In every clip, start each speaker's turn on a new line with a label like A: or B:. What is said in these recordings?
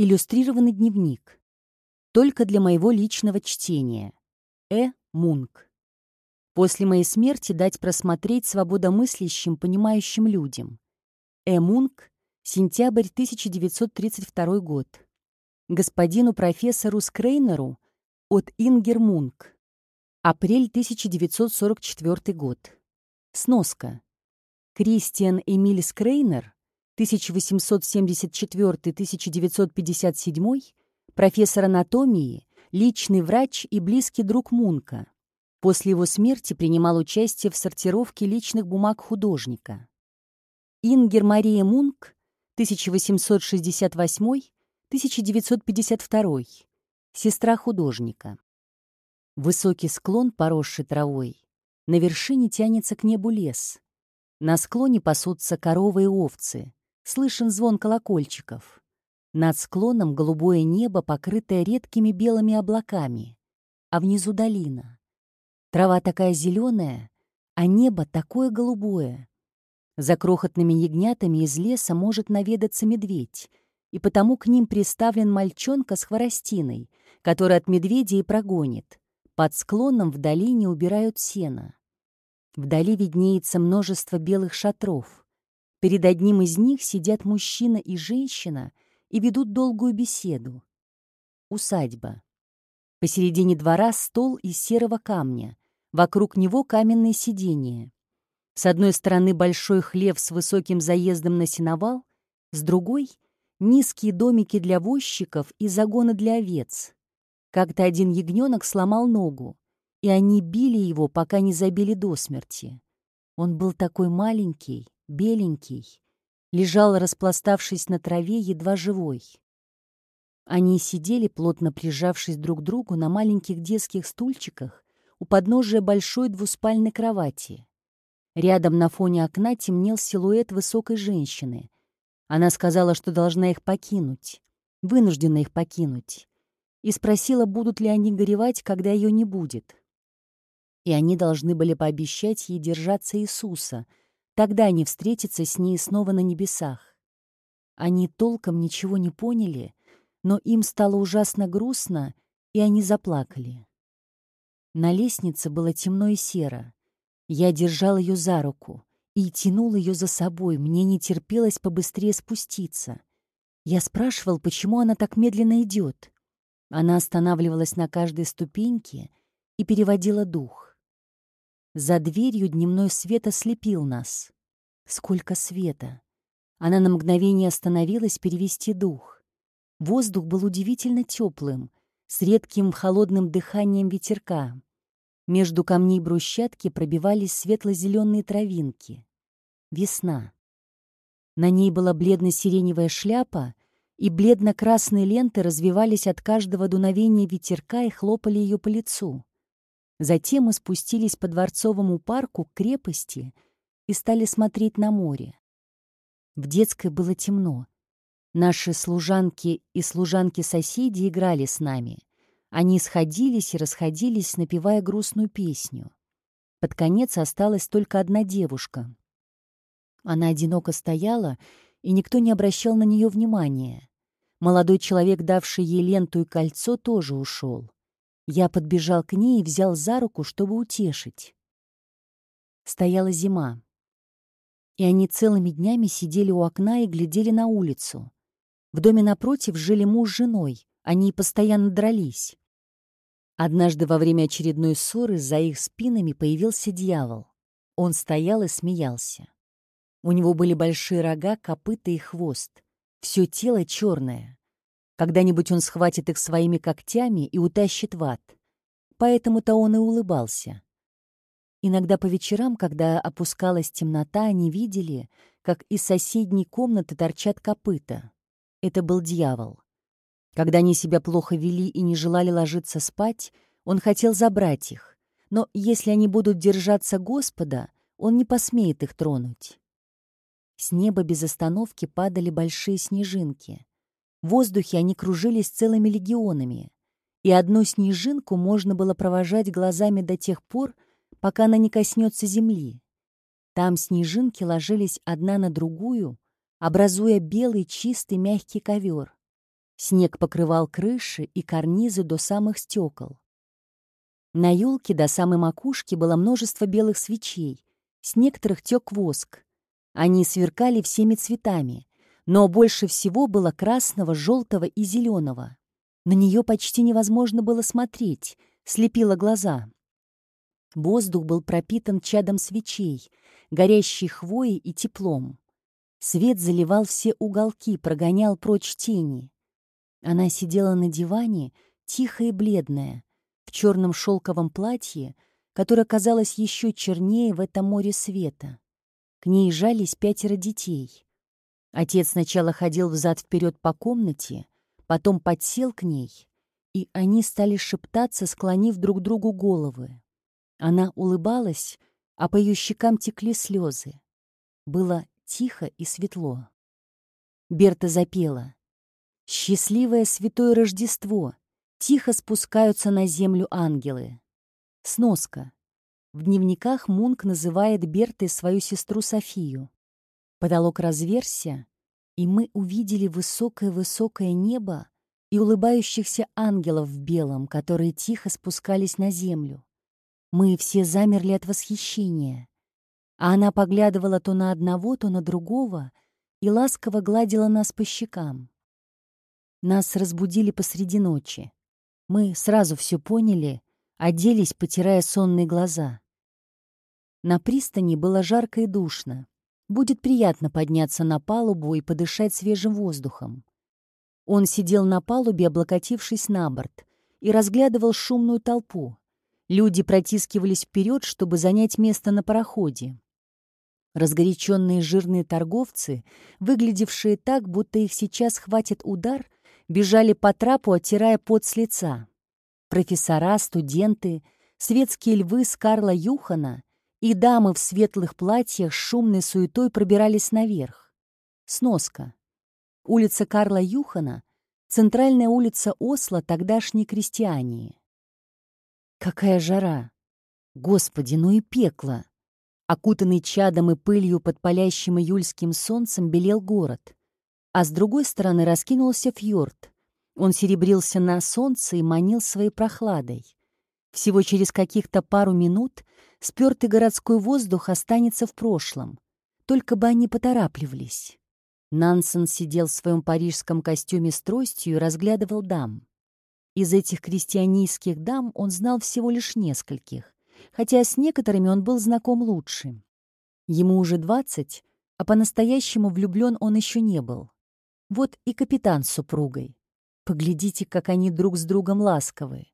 A: Иллюстрированный дневник. Только для моего личного чтения. Э. Мунк. После моей смерти дать просмотреть свободомыслящим, понимающим людям. Э. Мунк. Сентябрь 1932 год. Господину профессору Скрейнеру от Ингер Мунк. Апрель 1944 год. Сноска. Кристиан Эмиль Скрейнер, 1874-1957, профессор анатомии, личный врач и близкий друг Мунка. После его смерти принимал участие в сортировке личных бумаг художника. Ингер Мария Мунк, 1868-1952, сестра художника. Высокий склон, поросший травой. На вершине тянется к небу лес. На склоне пасутся коровы и овцы. Слышен звон колокольчиков. Над склоном голубое небо, покрытое редкими белыми облаками. А внизу долина. Трава такая зеленая, а небо такое голубое. За крохотными ягнятами из леса может наведаться медведь, и потому к ним приставлен мальчонка с хворостиной, который от медведя и прогонит. Под склоном в долине убирают сено. Вдали виднеется множество белых шатров. Перед одним из них сидят мужчина и женщина и ведут долгую беседу. Усадьба. Посередине двора стол из серого камня. Вокруг него каменные сиденья. С одной стороны большой хлев с высоким заездом на сеновал, с другой — низкие домики для возчиков и загоны для овец. Как-то один ягненок сломал ногу, и они били его, пока не забили до смерти. Он был такой маленький, беленький, лежал, распластавшись на траве, едва живой. Они сидели, плотно прижавшись друг к другу, на маленьких детских стульчиках у подножия большой двуспальной кровати. Рядом на фоне окна темнел силуэт высокой женщины. Она сказала, что должна их покинуть, вынуждена их покинуть и спросила, будут ли они горевать, когда ее не будет. И они должны были пообещать ей держаться Иисуса, тогда они встретятся с ней снова на небесах. Они толком ничего не поняли, но им стало ужасно грустно, и они заплакали. На лестнице было темно и серо. Я держал ее за руку и тянул ее за собой, мне не терпелось побыстрее спуститься. Я спрашивал, почему она так медленно идет. Она останавливалась на каждой ступеньке и переводила дух. За дверью дневной свет ослепил нас. Сколько света! Она на мгновение остановилась перевести дух. Воздух был удивительно теплым, с редким холодным дыханием ветерка. Между камней брусчатки пробивались светло-зеленые травинки. Весна. На ней была бледно-сиреневая шляпа и бледно-красные ленты развивались от каждого дуновения ветерка и хлопали ее по лицу. Затем мы спустились по Дворцовому парку к крепости и стали смотреть на море. В детской было темно. Наши служанки и служанки-соседи играли с нами. Они сходились и расходились, напевая грустную песню. Под конец осталась только одна девушка. Она одиноко стояла, и никто не обращал на нее внимания. Молодой человек, давший ей ленту и кольцо, тоже ушел. Я подбежал к ней и взял за руку, чтобы утешить. Стояла зима. И они целыми днями сидели у окна и глядели на улицу. В доме напротив жили муж с женой. Они постоянно дрались. Однажды во время очередной ссоры за их спинами появился дьявол. Он стоял и смеялся. У него были большие рога, копыта и хвост. Все тело черное. Когда-нибудь он схватит их своими когтями и утащит в ад. Поэтому-то он и улыбался. Иногда по вечерам, когда опускалась темнота, они видели, как из соседней комнаты торчат копыта. Это был дьявол. Когда они себя плохо вели и не желали ложиться спать, он хотел забрать их. Но если они будут держаться Господа, он не посмеет их тронуть. С неба без остановки падали большие снежинки. В воздухе они кружились целыми легионами, и одну снежинку можно было провожать глазами до тех пор, пока она не коснется земли. Там снежинки ложились одна на другую, образуя белый чистый мягкий ковер. Снег покрывал крыши и карнизы до самых стекол. На елке до самой макушки было множество белых свечей, с некоторых тек воск. Они сверкали всеми цветами, но больше всего было красного, желтого и зеленого. На нее почти невозможно было смотреть, слепило глаза. Воздух был пропитан чадом свечей, горящей хвоей и теплом. Свет заливал все уголки, прогонял прочь тени. Она сидела на диване, тихая и бледная, в черном шелковом платье, которое казалось еще чернее в этом море света. К ней жались пятеро детей. Отец сначала ходил взад-вперед по комнате, потом подсел к ней, и они стали шептаться, склонив друг другу головы. Она улыбалась, а по ее щекам текли слезы. Было тихо и светло. Берта запела. «Счастливое святое Рождество! Тихо спускаются на землю ангелы». Сноска. В дневниках Мунк называет Бертой свою сестру Софию. Потолок разверся, и мы увидели высокое-высокое небо и улыбающихся ангелов в белом, которые тихо спускались на землю. Мы все замерли от восхищения а она поглядывала то на одного, то на другого и ласково гладила нас по щекам. Нас разбудили посреди ночи. Мы сразу все поняли, оделись, потирая сонные глаза. На пристани было жарко и душно. Будет приятно подняться на палубу и подышать свежим воздухом. Он сидел на палубе, облокотившись на борт, и разглядывал шумную толпу. Люди протискивались вперед, чтобы занять место на пароходе. Разгоряченные жирные торговцы, выглядевшие так, будто их сейчас хватит удар, бежали по трапу, оттирая пот с лица. Профессора, студенты, светские львы Карла Юхана и дамы в светлых платьях с шумной суетой пробирались наверх. Сноска. Улица Карла Юхана — центральная улица Осло тогдашней крестьянии. Какая жара! Господи, ну и пекло! Окутанный чадом и пылью под палящим июльским солнцем белел город. А с другой стороны раскинулся фьорд. Он серебрился на солнце и манил своей прохладой. Всего через каких-то пару минут спёртый городской воздух останется в прошлом. Только бы они поторапливались. Нансен сидел в своем парижском костюме с тростью и разглядывал дам. Из этих крестьянийских дам он знал всего лишь нескольких хотя с некоторыми он был знаком лучше. Ему уже двадцать, а по-настоящему влюблен он еще не был. Вот и капитан с супругой. Поглядите, как они друг с другом ласковы.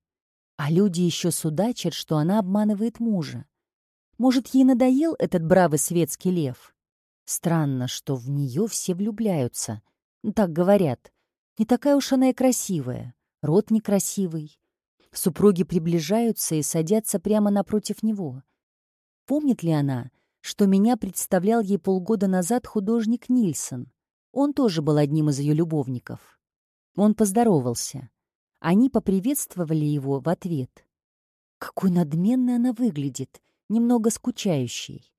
A: А люди еще судачат, что она обманывает мужа. Может, ей надоел этот бравый светский лев? Странно, что в нее все влюбляются. Так говорят. Не такая уж она и красивая. Рот некрасивый. Супруги приближаются и садятся прямо напротив него. Помнит ли она, что меня представлял ей полгода назад художник Нильсон? Он тоже был одним из ее любовников. Он поздоровался. Они поприветствовали его в ответ. Какой надменной она выглядит, немного скучающей.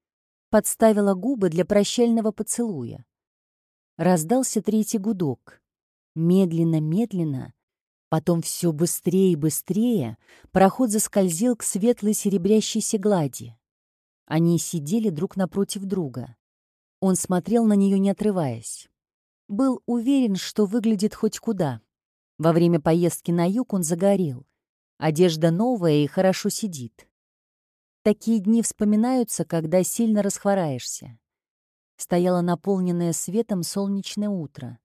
A: Подставила губы для прощального поцелуя. Раздался третий гудок. Медленно-медленно Потом все быстрее и быстрее пароход заскользил к светлой серебрящейся глади. Они сидели друг напротив друга. Он смотрел на нее, не отрываясь. Был уверен, что выглядит хоть куда. Во время поездки на юг он загорел. Одежда новая и хорошо сидит. Такие дни вспоминаются, когда сильно расхвораешься. Стояло наполненное светом солнечное утро.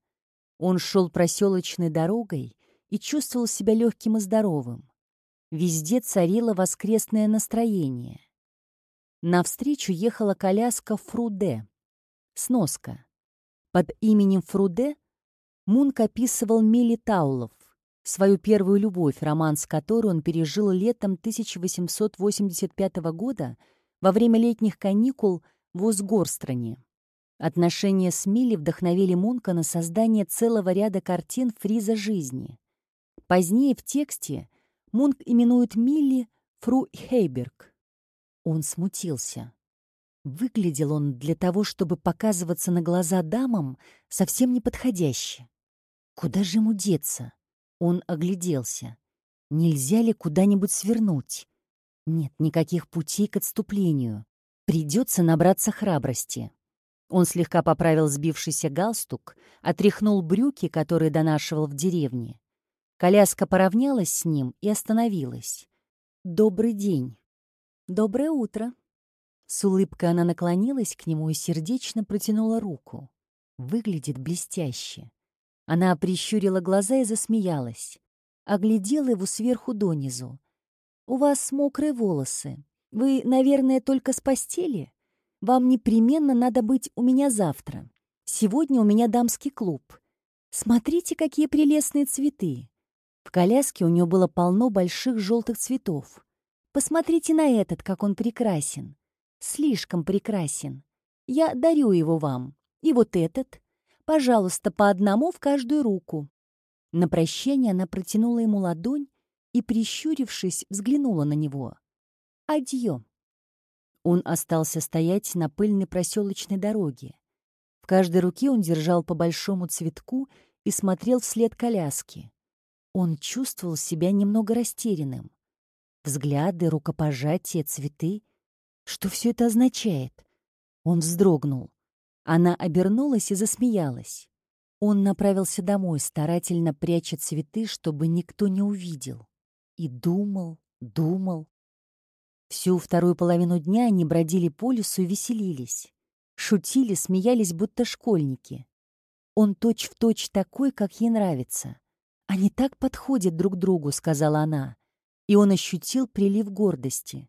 A: Он шел проселочной дорогой, и чувствовал себя легким и здоровым. Везде царило воскресное настроение. Навстречу ехала коляска Фруде. Сноска. Под именем Фруде Мунк описывал Мили Таулов, свою первую любовь, роман с которой он пережил летом 1885 года во время летних каникул в Узгорстране. Отношения с Милли вдохновили Мунка на создание целого ряда картин фриза жизни. Позднее в тексте Мунк именует Милли Фру Хейберг. Он смутился. Выглядел он для того, чтобы показываться на глаза дамам, совсем неподходяще. Куда же ему деться? Он огляделся. Нельзя ли куда-нибудь свернуть? Нет никаких путей к отступлению. Придется набраться храбрости. Он слегка поправил сбившийся галстук, отряхнул брюки, которые донашивал в деревне. Коляска поравнялась с ним и остановилась. «Добрый день». «Доброе утро». С улыбкой она наклонилась к нему и сердечно протянула руку. Выглядит блестяще. Она прищурила глаза и засмеялась. Оглядела его сверху донизу. «У вас мокрые волосы. Вы, наверное, только с постели? Вам непременно надо быть у меня завтра. Сегодня у меня дамский клуб. Смотрите, какие прелестные цветы. В коляске у нее было полно больших желтых цветов. Посмотрите на этот, как он прекрасен. Слишком прекрасен. Я дарю его вам. И вот этот. Пожалуйста, по одному в каждую руку. На прощание она протянула ему ладонь и, прищурившись, взглянула на него. Адьё. Он остался стоять на пыльной проселочной дороге. В каждой руке он держал по большому цветку и смотрел вслед коляски. Он чувствовал себя немного растерянным. Взгляды, рукопожатия, цветы. Что все это означает? Он вздрогнул. Она обернулась и засмеялась. Он направился домой, старательно пряча цветы, чтобы никто не увидел. И думал, думал. Всю вторую половину дня они бродили по лесу и веселились. Шутили, смеялись, будто школьники. Он точь-в-точь точь такой, как ей нравится. «Они так подходят друг другу», — сказала она. И он ощутил прилив гордости.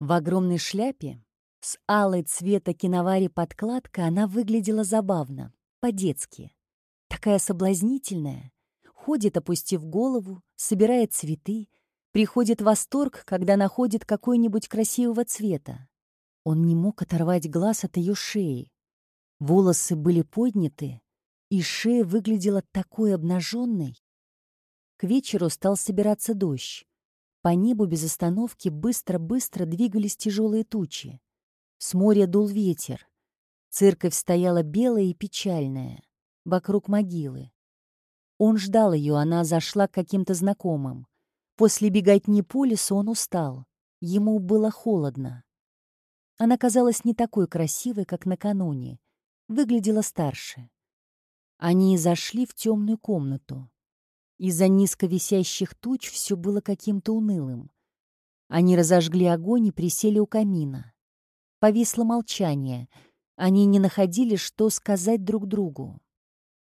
A: В огромной шляпе, с алой цвета киновари подкладка, она выглядела забавно, по-детски. Такая соблазнительная. Ходит, опустив голову, собирает цветы, Приходит восторг, когда находит какой-нибудь красивого цвета. Он не мог оторвать глаз от ее шеи. Волосы были подняты, и шея выглядела такой обнаженной. К вечеру стал собираться дождь. По небу без остановки быстро-быстро двигались тяжелые тучи. С моря дул ветер. Церковь стояла белая и печальная, вокруг могилы. Он ждал ее, она зашла к каким-то знакомым. После беготни по лесу он устал. Ему было холодно. Она казалась не такой красивой, как накануне. Выглядела старше. Они зашли в темную комнату. Из-за низко висящих туч все было каким-то унылым. Они разожгли огонь и присели у камина. Повисло молчание. Они не находили, что сказать друг другу.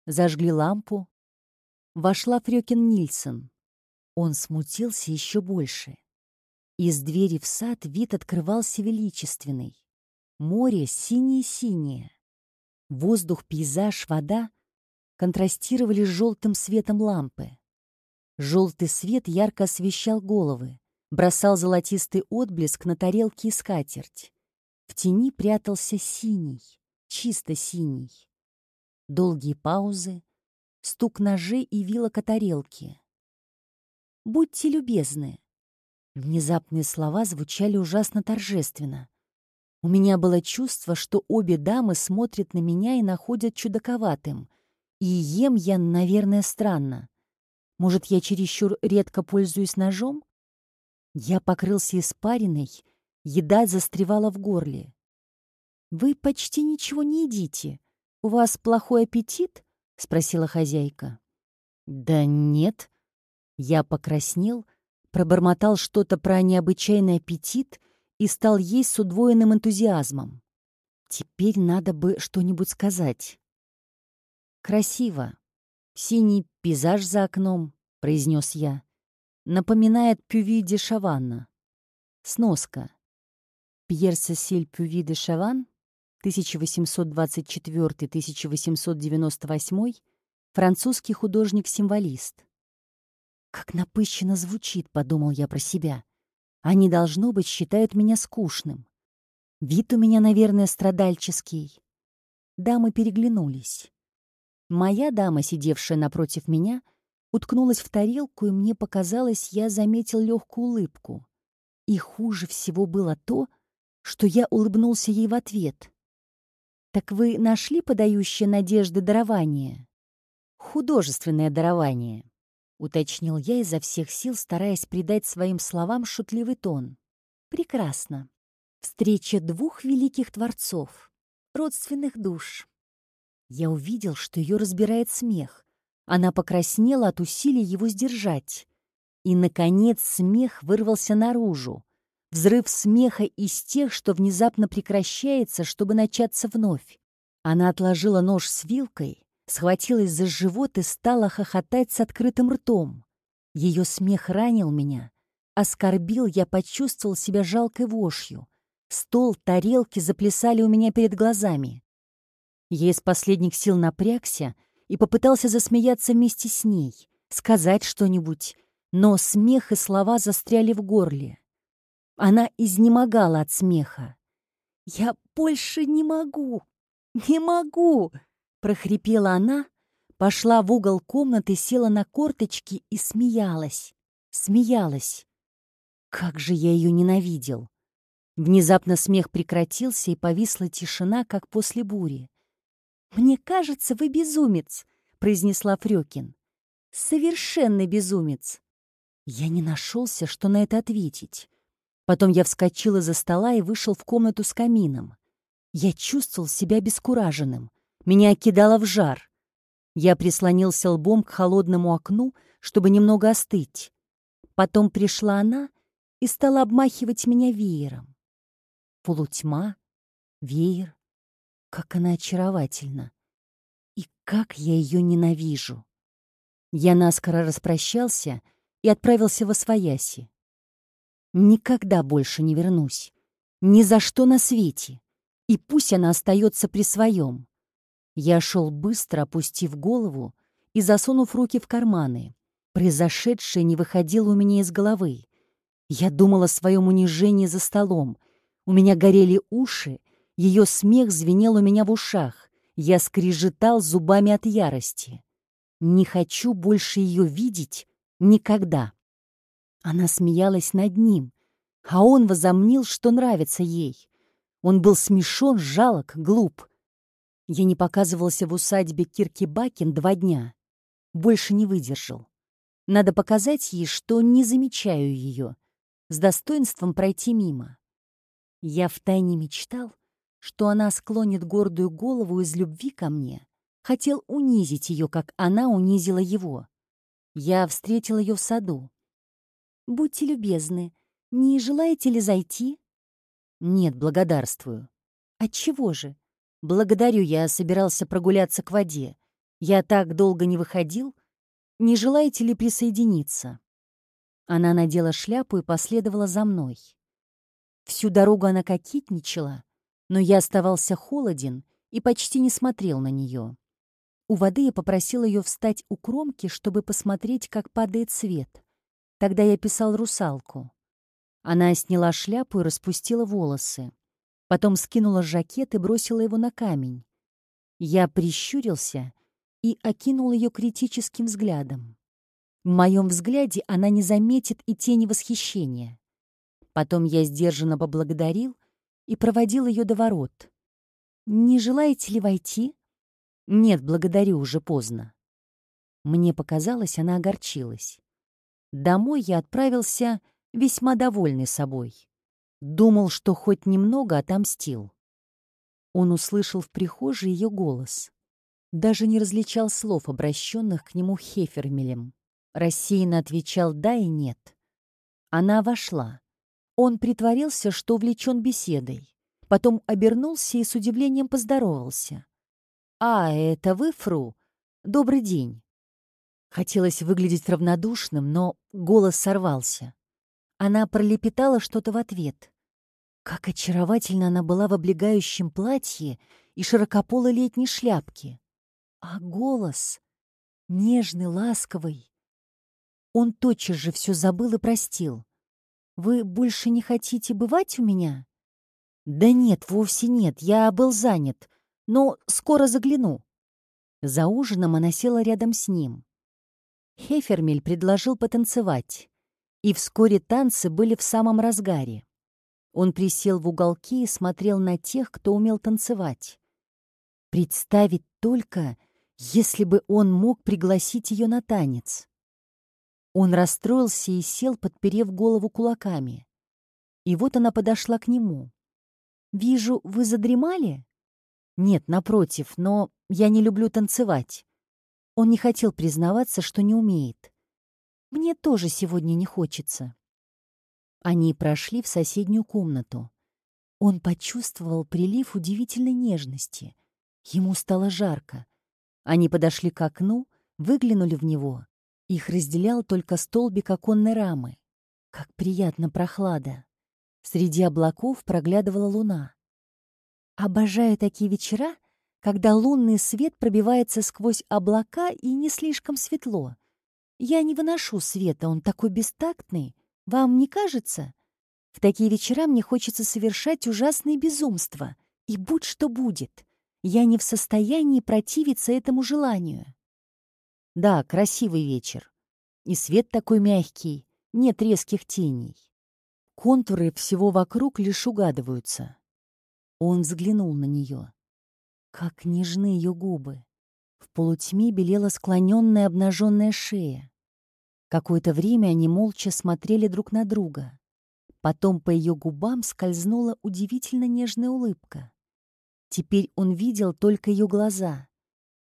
A: Зажгли лампу. Вошла Фрёкин Нильсон. Он смутился еще больше. Из двери в сад вид открывался величественный. Море синее-синее. Воздух, пейзаж, вода контрастировали с желтым светом лампы. Желтый свет ярко освещал головы, бросал золотистый отблеск на тарелки и скатерть. В тени прятался синий, чисто синий. Долгие паузы, стук ножей и вилок о тарелке. Будьте любезны». Внезапные слова звучали ужасно торжественно. У меня было чувство, что обе дамы смотрят на меня и находят чудаковатым. И ем я, наверное, странно. Может, я чересчур редко пользуюсь ножом? Я покрылся испариной, еда застревала в горле. «Вы почти ничего не едите. У вас плохой аппетит?» — спросила хозяйка. «Да нет», я покраснел, пробормотал что-то про необычайный аппетит и стал есть с удвоенным энтузиазмом. Теперь надо бы что-нибудь сказать. «Красиво. Синий пейзаж за окном», — произнес я. «Напоминает Пюви де Шаванна». Сноска. Пьер Сесиль Пюви де Шаван, 1824-1898, французский художник-символист. Как напыщенно звучит, подумал я про себя. Они, должно быть, считают меня скучным. Вид у меня, наверное, страдальческий. Дамы переглянулись. Моя дама, сидевшая напротив меня, уткнулась в тарелку, и мне показалось, я заметил легкую улыбку. И хуже всего было то, что я улыбнулся ей в ответ. «Так вы нашли подающее надежды дарование?» художественное дарование», — уточнил я изо всех сил, стараясь придать своим словам шутливый тон. «Прекрасно. Встреча двух великих творцов, родственных душ». Я увидел, что ее разбирает смех. Она покраснела от усилий его сдержать. И, наконец, смех вырвался наружу. Взрыв смеха из тех, что внезапно прекращается, чтобы начаться вновь. Она отложила нож с вилкой, схватилась за живот и стала хохотать с открытым ртом. Ее смех ранил меня. Оскорбил, я почувствовал себя жалкой вошью. Стол, тарелки заплясали у меня перед глазами. Я из последних сил напрягся и попытался засмеяться вместе с ней, сказать что-нибудь, но смех и слова застряли в горле. Она изнемогала от смеха. «Я больше не могу! Не могу!» — прохрипела она, пошла в угол комнаты, села на корточки и смеялась. Смеялась. Как же я ее ненавидел! Внезапно смех прекратился, и повисла тишина, как после бури. «Мне кажется, вы безумец», — произнесла Фрёкин. «Совершенный безумец». Я не нашелся, что на это ответить. Потом я вскочил из-за стола и вышел в комнату с камином. Я чувствовал себя бескураженным. Меня кидало в жар. Я прислонился лбом к холодному окну, чтобы немного остыть. Потом пришла она и стала обмахивать меня веером. Полутьма, веер. Как она очаровательна. И как я ее ненавижу. Я наскоро распрощался и отправился во свояси. Никогда больше не вернусь. Ни за что на свете. И пусть она остается при своем. Я шел быстро, опустив голову и засунув руки в карманы. Произошедшее не выходило у меня из головы. Я думала о своем унижении за столом. У меня горели уши, ее смех звенел у меня в ушах. Я скрежетал зубами от ярости. Не хочу больше ее видеть никогда. Она смеялась над ним, а он возомнил, что нравится ей. Он был смешон, жалок, глуп. Я не показывался в усадьбе Кирки Бакин два дня. Больше не выдержал. Надо показать ей, что не замечаю ее. С достоинством пройти мимо. Я втайне мечтал, что она склонит гордую голову из любви ко мне. Хотел унизить ее, как она унизила его. Я встретил ее в саду. «Будьте любезны, не желаете ли зайти?» «Нет, благодарствую». «Отчего же?» «Благодарю, я собирался прогуляться к воде. Я так долго не выходил. Не желаете ли присоединиться?» Она надела шляпу и последовала за мной. Всю дорогу она кокетничала, но я оставался холоден и почти не смотрел на нее. У воды я попросил ее встать у кромки, чтобы посмотреть, как падает свет. Тогда я писал русалку. Она сняла шляпу и распустила волосы. Потом скинула жакет и бросила его на камень. Я прищурился и окинул ее критическим взглядом. В моем взгляде она не заметит и тени восхищения. Потом я сдержанно поблагодарил и проводил ее до ворот. «Не желаете ли войти?» «Нет, благодарю, уже поздно». Мне показалось, она огорчилась. Домой я отправился весьма довольный собой. Думал, что хоть немного отомстил. Он услышал в прихожей ее голос. Даже не различал слов, обращенных к нему Хефермелем. Рассеянно отвечал «да» и «нет». Она вошла. Он притворился, что увлечен беседой. Потом обернулся и с удивлением поздоровался. «А, это вы, Фру? Добрый день. Хотелось выглядеть равнодушным, но голос сорвался. Она пролепетала что-то в ответ. Как очаровательно она была в облегающем платье и широкополой летней шляпке. А голос нежный, ласковый. Он тотчас же все забыл и простил. «Вы больше не хотите бывать у меня?» «Да нет, вовсе нет, я был занят, но скоро загляну». За ужином она села рядом с ним. Хефермель предложил потанцевать, и вскоре танцы были в самом разгаре. Он присел в уголке и смотрел на тех, кто умел танцевать. Представить только, Если бы он мог пригласить ее на танец. Он расстроился и сел, подперев голову кулаками. И вот она подошла к нему. «Вижу, вы задремали?» «Нет, напротив, но я не люблю танцевать». Он не хотел признаваться, что не умеет. «Мне тоже сегодня не хочется». Они прошли в соседнюю комнату. Он почувствовал прилив удивительной нежности. Ему стало жарко. Они подошли к окну, выглянули в него. Их разделял только столбик оконной рамы. Как приятно прохлада. Среди облаков проглядывала луна. Обожаю такие вечера, когда лунный свет пробивается сквозь облака и не слишком светло. Я не выношу света, он такой бестактный. Вам не кажется? В такие вечера мне хочется совершать ужасные безумства. И будь что будет, я не в состоянии противиться этому желанию. Да, красивый вечер. И свет такой мягкий, нет резких теней. Контуры всего вокруг лишь угадываются. Он взглянул на нее. Как нежны ее губы. В полутьме белела склоненная обнаженная шея. Какое-то время они молча смотрели друг на друга. Потом по ее губам скользнула удивительно нежная улыбка. Теперь он видел только ее глаза.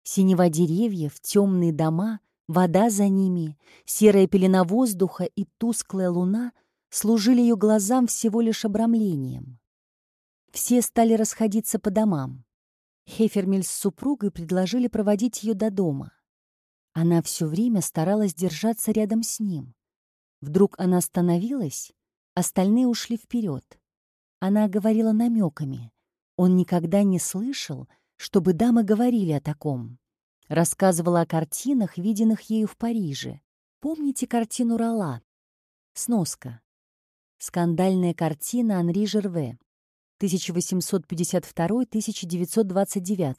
A: Синева деревьев, темные дома, вода за ними, серая пелена воздуха и тусклая луна служили ее глазам всего лишь обрамлением. Все стали расходиться по домам. Хефермель с супругой предложили проводить ее до дома. Она все время старалась держаться рядом с ним. Вдруг она остановилась, остальные ушли вперед. Она говорила намеками. Он никогда не слышал, чтобы дамы говорили о таком. Рассказывала о картинах, виденных ею в Париже. Помните картину Ролла? Сноска. Скандальная картина Анри Жерве. 1852-1929.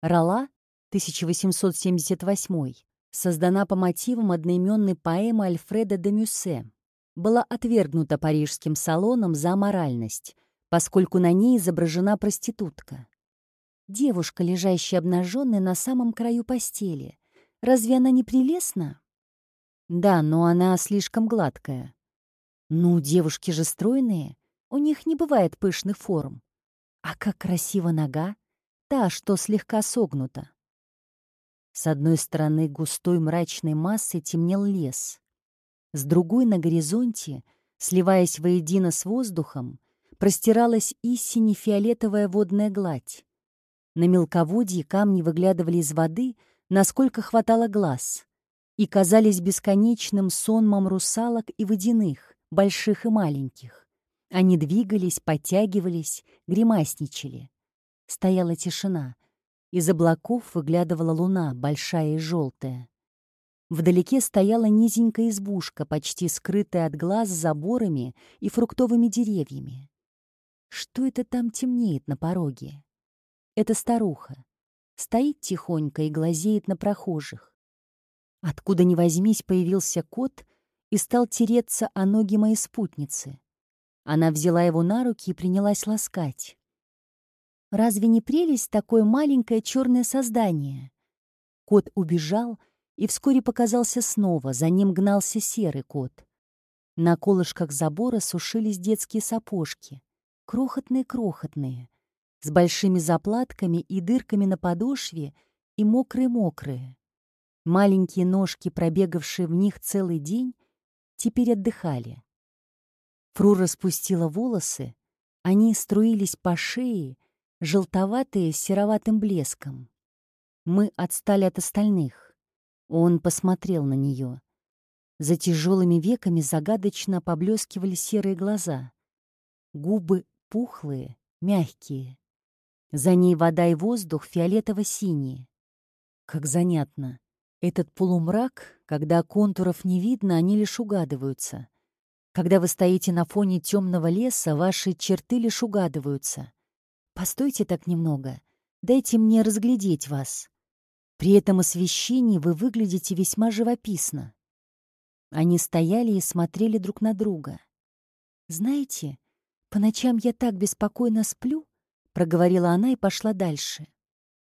A: Ролла 1878, создана по мотивам одноименной поэмы Альфреда де Мюссе, была отвергнута парижским салоном за аморальность, поскольку на ней изображена проститутка. Девушка, лежащая обнаженная на самом краю постели. Разве она не прелестна? Да, но она слишком гладкая. Ну, девушки же стройные, у них не бывает пышных форм. А как красива нога, та, что слегка согнута. С одной стороны густой мрачной массой темнел лес. С другой на горизонте, сливаясь воедино с воздухом, простиралась истине фиолетовая водная гладь. На мелководье камни выглядывали из воды, насколько хватало глаз, и казались бесконечным сонмом русалок и водяных, больших и маленьких. Они двигались, подтягивались, гримасничали. Стояла тишина — из облаков выглядывала луна, большая и желтая. Вдалеке стояла низенькая избушка, почти скрытая от глаз заборами и фруктовыми деревьями. Что это там темнеет на пороге? Это старуха. Стоит тихонько и глазеет на прохожих. Откуда ни возьмись появился кот и стал тереться о ноги моей спутницы. Она взяла его на руки и принялась ласкать. Разве не прелесть такое маленькое черное создание? Кот убежал и вскоре показался снова, за ним гнался серый кот. На колышках забора сушились детские сапожки, крохотные-крохотные, с большими заплатками и дырками на подошве и мокрые-мокрые. Маленькие ножки, пробегавшие в них целый день, теперь отдыхали. Фру распустила волосы, они струились по шее, желтоватые с сероватым блеском. Мы отстали от остальных. Он посмотрел на нее. За тяжелыми веками загадочно поблескивали серые глаза. Губы пухлые, мягкие. За ней вода и воздух фиолетово-синие. Как занятно. Этот полумрак, когда контуров не видно, они лишь угадываются. Когда вы стоите на фоне темного леса, ваши черты лишь угадываются. Постойте так немного. Дайте мне разглядеть вас. При этом освещении вы выглядите весьма живописно. Они стояли и смотрели друг на друга. «Знаете, по ночам я так беспокойно сплю», — проговорила она и пошла дальше.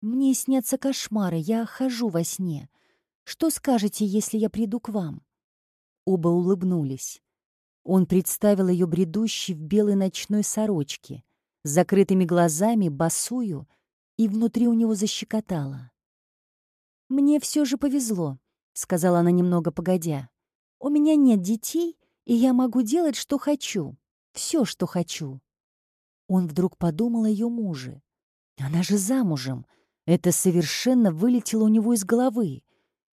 A: «Мне снятся кошмары, я хожу во сне. Что скажете, если я приду к вам?» Оба улыбнулись. Он представил ее бредущей в белой ночной сорочке, с закрытыми глазами, босую, и внутри у него защекотало. «Мне все же повезло», — сказала она немного погодя. «У меня нет детей, и я могу делать, что хочу. Все, что хочу». Он вдруг подумал о ее муже. Она же замужем. Это совершенно вылетело у него из головы.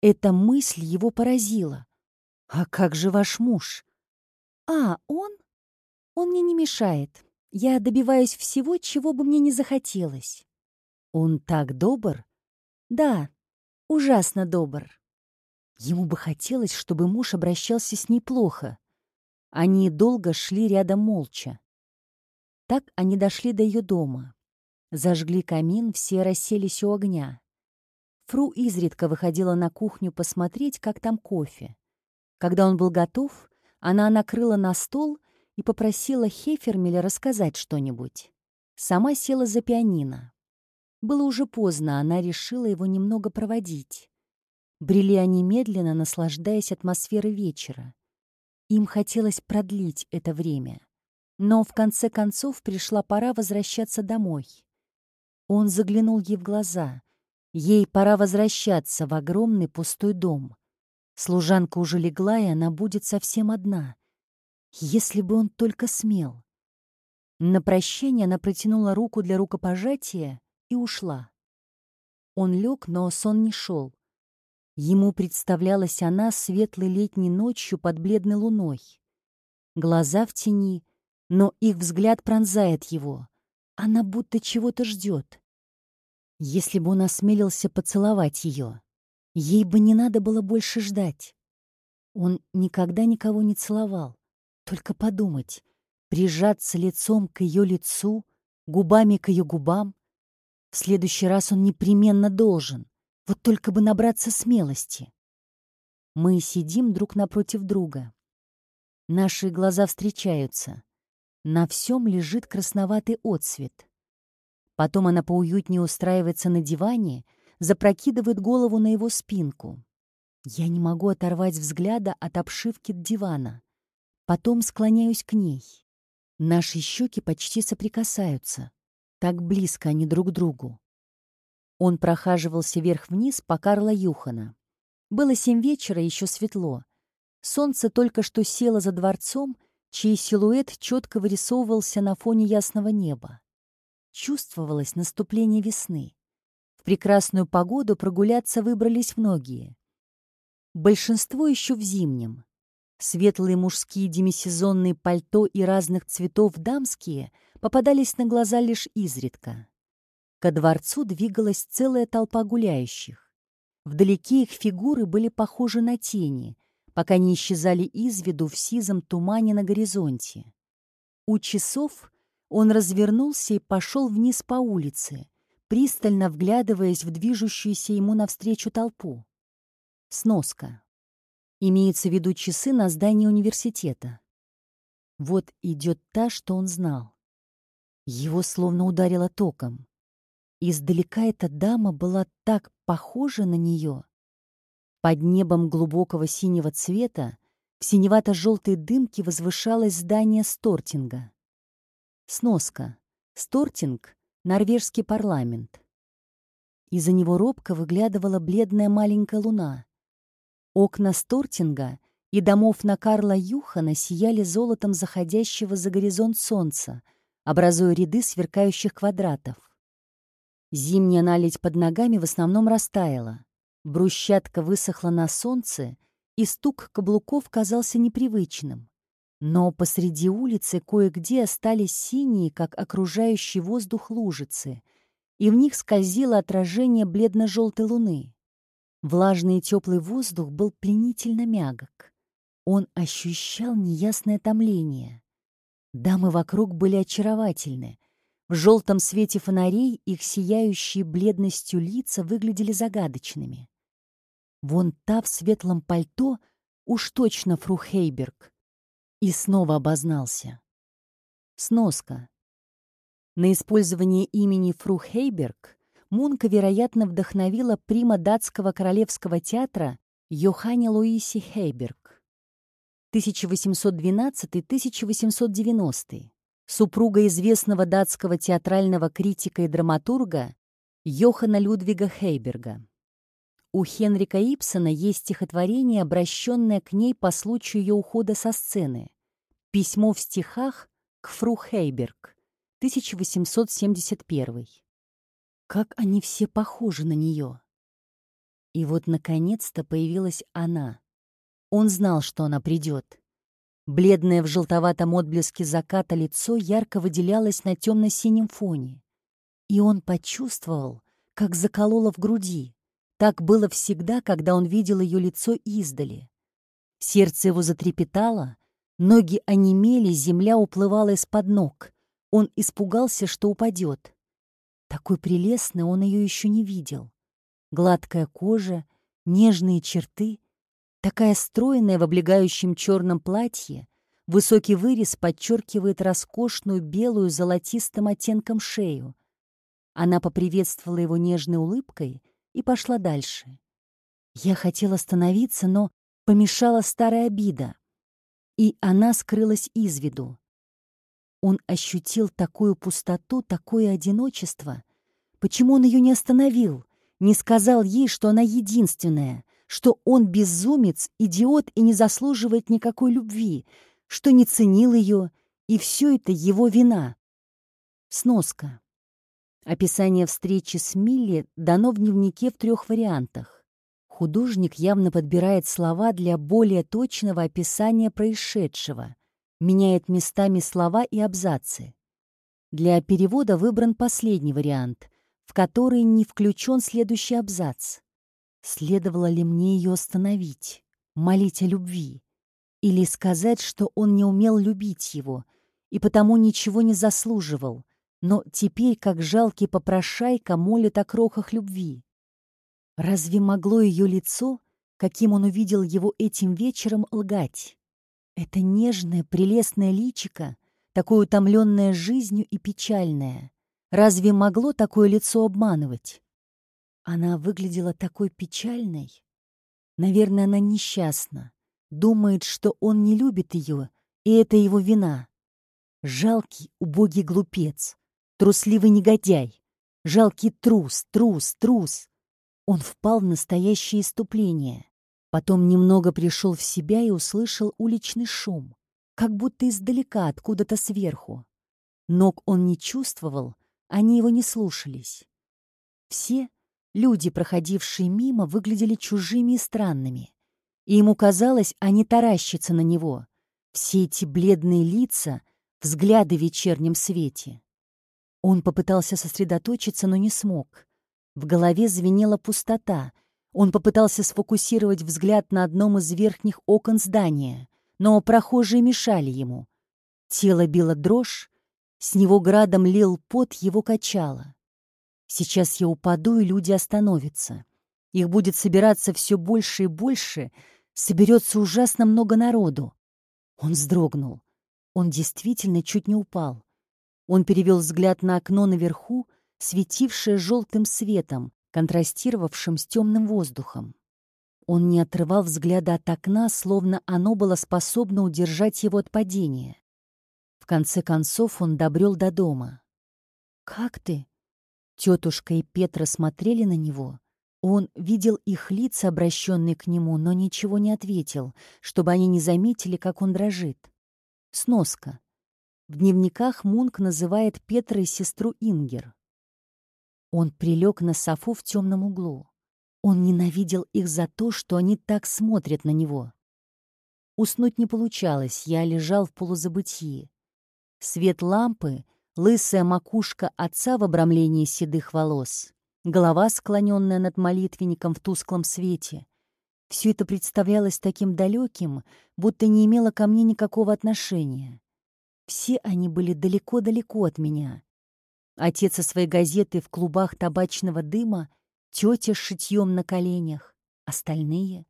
A: Эта мысль его поразила. «А как же ваш муж?» «А, он? Он мне не мешает. Я добиваюсь всего, чего бы мне не захотелось». «Он так добр?» «Да, ужасно добр». Ему бы хотелось, чтобы муж обращался с ней плохо. Они долго шли рядом молча. Так они дошли до ее дома. Зажгли камин, все расселись у огня. Фру изредка выходила на кухню посмотреть, как там кофе. Когда он был готов, она накрыла на стол и попросила Хефермеля рассказать что-нибудь. Сама села за пианино. Было уже поздно, она решила его немного проводить. Брели они медленно, наслаждаясь атмосферой вечера. Им хотелось продлить это время. Но в конце концов пришла пора возвращаться домой. Он заглянул ей в глаза. Ей пора возвращаться в огромный пустой дом. Служанка уже легла, и она будет совсем одна. Если бы он только смел. На прощание она протянула руку для рукопожатия и ушла. Он лег, но сон не шел. Ему представлялась она светлой летней ночью под бледной луной. Глаза в тени, но их взгляд пронзает его. Она будто чего-то ждет. Если бы он осмелился поцеловать ее, ей бы не надо было больше ждать. Он никогда никого не целовал. Только подумать, прижаться лицом к ее лицу, губами к ее губам. В следующий раз он непременно должен. Вот только бы набраться смелости. Мы сидим друг напротив друга. Наши глаза встречаются. На всем лежит красноватый отсвет. Потом она поуютнее устраивается на диване, запрокидывает голову на его спинку. Я не могу оторвать взгляда от обшивки дивана. Потом склоняюсь к ней. Наши щеки почти соприкасаются. Так близко они друг к другу. Он прохаживался вверх-вниз по Карла Юхана. Было семь вечера, еще светло. Солнце только что село за дворцом, чей силуэт четко вырисовывался на фоне ясного неба. Чувствовалось наступление весны. В прекрасную погоду прогуляться выбрались многие. Большинство еще в зимнем. Светлые мужские демисезонные пальто и разных цветов дамские попадались на глаза лишь изредка. Ко дворцу двигалась целая толпа гуляющих. Вдалеке их фигуры были похожи на тени, пока не исчезали из виду в сизом тумане на горизонте. У часов он развернулся и пошел вниз по улице, пристально вглядываясь в движущуюся ему навстречу толпу. Сноска. Имеется в виду часы на здании университета. Вот идет та, что он знал. Его словно ударило током. Издалека эта дама была так похожа на нее. Под небом глубокого синего цвета в синевато-желтой дымке возвышалось здание Стортинга. Сноска. Стортинг — норвежский парламент. Из-за него робко выглядывала бледная маленькая луна. Окна Стортинга и домов на Карла Юхана сияли золотом заходящего за горизонт солнца, образуя ряды сверкающих квадратов. Зимняя наледь под ногами в основном растаяла. Брусчатка высохла на солнце, и стук каблуков казался непривычным. Но посреди улицы кое-где остались синие, как окружающий воздух лужицы, и в них скользило отражение бледно-желтой луны. Влажный и теплый воздух был пленительно мягок. Он ощущал неясное томление. Дамы вокруг были очаровательны, в желтом свете фонарей их сияющие бледностью лица выглядели загадочными. Вон та в светлом пальто уж точно фру Хейберг. И снова обознался. Сноска. На использование имени фру Хейберг Мунка, вероятно, вдохновила прима датского королевского театра Йоханне Луиси Хейберг. 1812-1890 супруга известного датского театрального критика и драматурга Йохана Людвига Хейберга. У Хенрика Ипсона есть стихотворение, обращенное к ней по случаю ее ухода со сцены. Письмо в стихах к Фру Хейберг, 1871. Как они все похожи на нее. И вот, наконец-то, появилась она. Он знал, что она придет. Бледное в желтоватом отблеске заката лицо ярко выделялось на темно-синем фоне. И он почувствовал, как закололо в груди. Так было всегда, когда он видел ее лицо издали. Сердце его затрепетало, ноги онемели, земля уплывала из-под ног. Он испугался, что упадет. Такой прелестной он ее еще не видел. Гладкая кожа, нежные черты, такая стройная в облегающем черном платье, высокий вырез подчеркивает роскошную белую золотистым оттенком шею. Она поприветствовала его нежной улыбкой и пошла дальше. Я хотел остановиться, но помешала старая обида, и она скрылась из виду. Он ощутил такую пустоту, такое одиночество. Почему он ее не остановил, не сказал ей, что она единственная, что он безумец, идиот и не заслуживает никакой любви, что не ценил ее, и все это его вина. Сноска. Описание встречи с Милли дано в дневнике в трех вариантах. Художник явно подбирает слова для более точного описания происшедшего, меняет местами слова и абзацы. Для перевода выбран последний вариант, в который не включен следующий абзац. Следовало ли мне ее остановить, молить о любви? Или сказать, что он не умел любить его и потому ничего не заслуживал, но теперь, как жалкий попрошайка, молит о крохах любви? Разве могло ее лицо, каким он увидел его этим вечером, лгать? Это нежное, прелестное личико, такое утомленное жизнью и печальное. Разве могло такое лицо обманывать? Она выглядела такой печальной. Наверное, она несчастна. Думает, что он не любит ее, и это его вина. Жалкий, убогий глупец. Трусливый негодяй. Жалкий трус, трус, трус. Он впал в настоящее иступление. Потом немного пришел в себя и услышал уличный шум, как будто издалека, откуда-то сверху. Ног он не чувствовал, они его не слушались. Все люди, проходившие мимо, выглядели чужими и странными. И ему казалось, они таращатся на него. Все эти бледные лица, взгляды в вечернем свете. Он попытался сосредоточиться, но не смог. В голове звенела пустота, он попытался сфокусировать взгляд на одном из верхних окон здания, но прохожие мешали ему. Тело било дрожь, с него градом лил пот, его качало. Сейчас я упаду, и люди остановятся. Их будет собираться все больше и больше, соберется ужасно много народу. Он вздрогнул. Он действительно чуть не упал. Он перевел взгляд на окно наверху, светившее желтым светом, контрастировавшим с темным воздухом. Он не отрывал взгляда от окна, словно оно было способно удержать его от падения. В конце концов он добрел до дома. «Как ты?» Тетушка и Петра смотрели на него. Он видел их лица, обращенные к нему, но ничего не ответил, чтобы они не заметили, как он дрожит. Сноска. В дневниках Мунк называет Петра и сестру Ингер. Он прилег на софу в темном углу. Он ненавидел их за то, что они так смотрят на него. Уснуть не получалось, я лежал в полузабытии. Свет лампы, лысая макушка отца в обрамлении седых волос, голова, склоненная над молитвенником в тусклом свете. Все это представлялось таким далеким, будто не имело ко мне никакого отношения. Все они были далеко-далеко от меня. Отец со своей газетой в клубах табачного дыма, тетя с шитьем на коленях, остальные.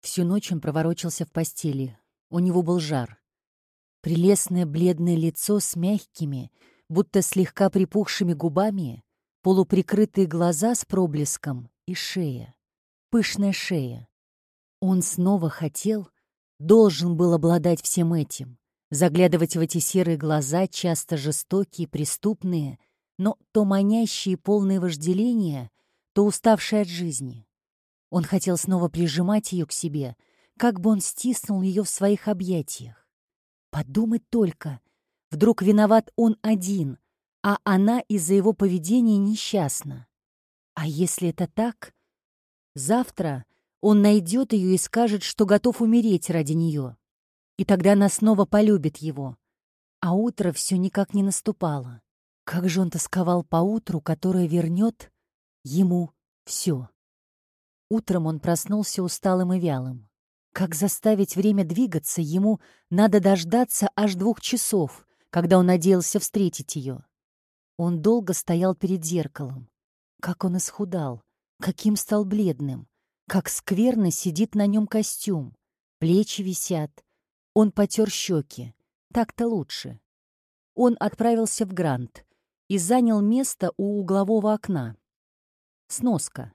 A: Всю ночь он проворочился в постели. У него был жар. Прелестное бледное лицо с мягкими, будто слегка припухшими губами, полуприкрытые глаза с проблеском и шея, пышная шея. Он снова хотел, должен был обладать всем этим, заглядывать в эти серые глаза, часто жестокие, преступные, но то манящие, полные вожделения, то уставшие от жизни. Он хотел снова прижимать ее к себе, как бы он стиснул ее в своих объятиях. Подумать только, вдруг виноват он один, а она из-за его поведения несчастна. А если это так, завтра он найдет ее и скажет, что готов умереть ради нее. И тогда она снова полюбит его. А утро все никак не наступало. Как же он тосковал по утру, которое вернет ему все. Утром он проснулся усталым и вялым. Как заставить время двигаться, ему надо дождаться аж двух часов, когда он надеялся встретить ее. Он долго стоял перед зеркалом. Как он исхудал, каким стал бледным, как скверно сидит на нем костюм. Плечи висят. Он потер щеки. Так-то лучше. Он отправился в Грант и занял место у углового окна. Сноска.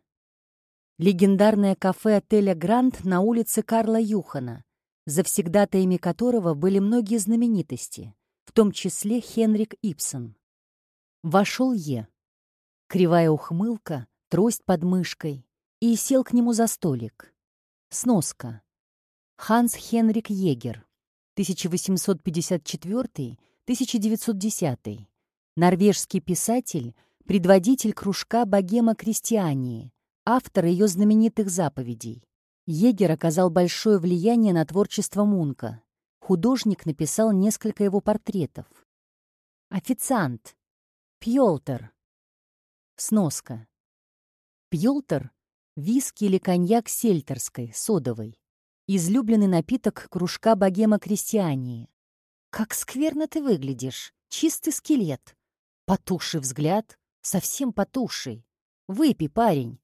A: Легендарное кафе отеля «Грант» на улице Карла Юхана, завсегдатаями которого были многие знаменитости, в том числе Хенрик Ипсон. Вошел Е. Кривая ухмылка, трость под мышкой, и сел к нему за столик. Сноска. Ханс Хенрик Егер, 1854-1910. Норвежский писатель, предводитель кружка «Богема Крестьянии», автор ее знаменитых заповедей. Егер оказал большое влияние на творчество Мунка. Художник написал несколько его портретов. Официант. Пьолтер. Сноска. Пьолтер — виски или коньяк сельтерской, содовой. Излюбленный напиток кружка богема крестьянии. Как скверно ты выглядишь. Чистый скелет. Потуший взгляд. Совсем потуший. Выпей, парень.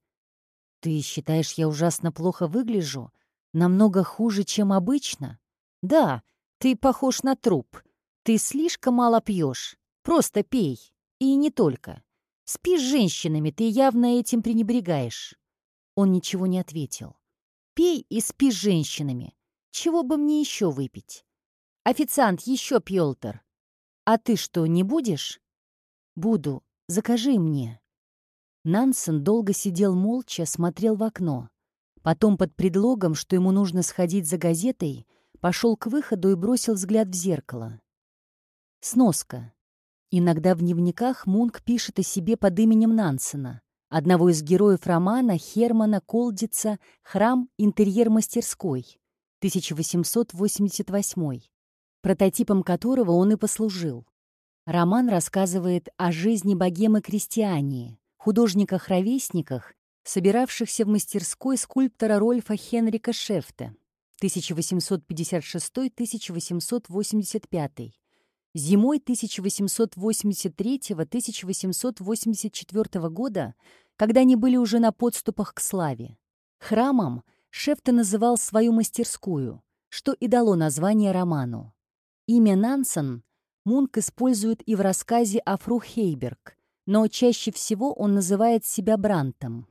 A: Ты считаешь, я ужасно плохо выгляжу? Намного хуже, чем обычно? Да, ты похож на труп. Ты слишком мало пьешь. Просто пей. И не только. Спи с женщинами, ты явно этим пренебрегаешь. Он ничего не ответил. Пей и спи с женщинами. Чего бы мне еще выпить? Официант, еще пьолтер. А ты что, не будешь? Буду. Закажи мне. Нансен долго сидел молча, смотрел в окно. Потом под предлогом, что ему нужно сходить за газетой, пошел к выходу и бросил взгляд в зеркало. Сноска. Иногда в дневниках Мунк пишет о себе под именем Нансена, одного из героев романа Хермана Колдица «Храм. Интерьер мастерской» 1888, прототипом которого он и послужил. Роман рассказывает о жизни богемы-крестьяне, художниках-ровесниках, собиравшихся в мастерской скульптора Рольфа Хенрика Шефта 1856-1885 Зимой 1883-1884 года, когда они были уже на подступах к славе, храмом Шефта называл свою мастерскую, что и дало название роману. Имя Нансен Мунк использует и в рассказе о Фру но чаще всего он называет себя Брантом.